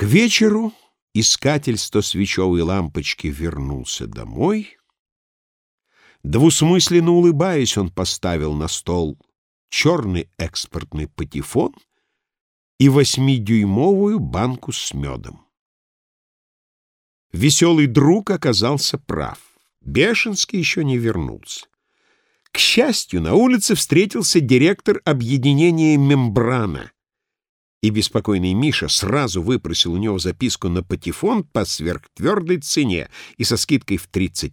К вечеру искатель стосвечевой лампочки вернулся домой. Двусмысленно улыбаясь, он поставил на стол черный экспортный патефон и восьмидюймовую банку с медом. Веселый друг оказался прав. Бешенский еще не вернулся. К счастью, на улице встретился директор объединения «Мембрана», и беспокойный Миша сразу выпросил у него записку на патефон по сверхтвердой цене и со скидкой в 30%.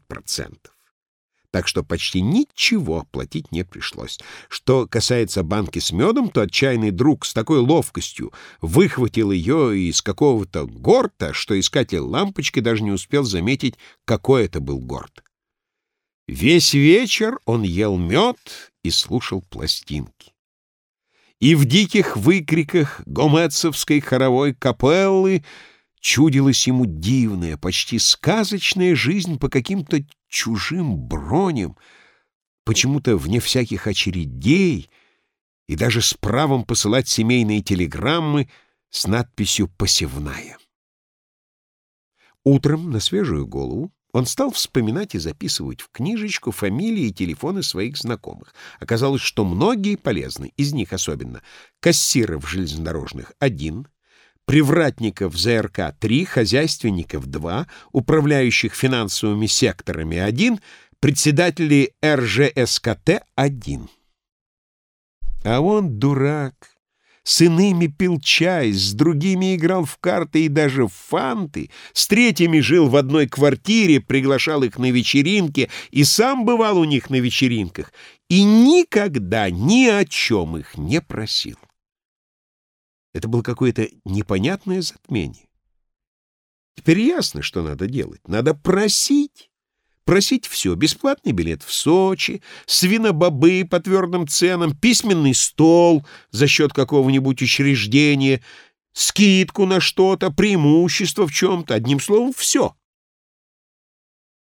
Так что почти ничего платить не пришлось. Что касается банки с медом, то отчаянный друг с такой ловкостью выхватил ее из какого-то горта, что искатель лампочки даже не успел заметить, какой это был горт. Весь вечер он ел мед и слушал пластинки и в диких выкриках гомецовской хоровой капеллы чудилась ему дивная, почти сказочная жизнь по каким-то чужим броням, почему-то вне всяких очередей и даже с правом посылать семейные телеграммы с надписью «Посевная». Утром на свежую голову он стал вспоминать и записывать в книжечку фамилии и телефоны своих знакомых. Оказалось, что многие полезны, из них особенно кассиров железнодорожных — один, привратников ЗРК — три, хозяйственников — два, управляющих финансовыми секторами — один, председателей РЖСКТ — один. А он дурак с иными пил чай, с другими играл в карты и даже в фанты, с третьими жил в одной квартире, приглашал их на вечеринки и сам бывал у них на вечеринках, и никогда ни о чем их не просил. Это было какое-то непонятное затмение. Теперь ясно, что надо делать. Надо просить. Просить все. Бесплатный билет в Сочи, свинобобы по твердым ценам, письменный стол за счет какого-нибудь учреждения, скидку на что-то, преимущество в чем-то. Одним словом, все.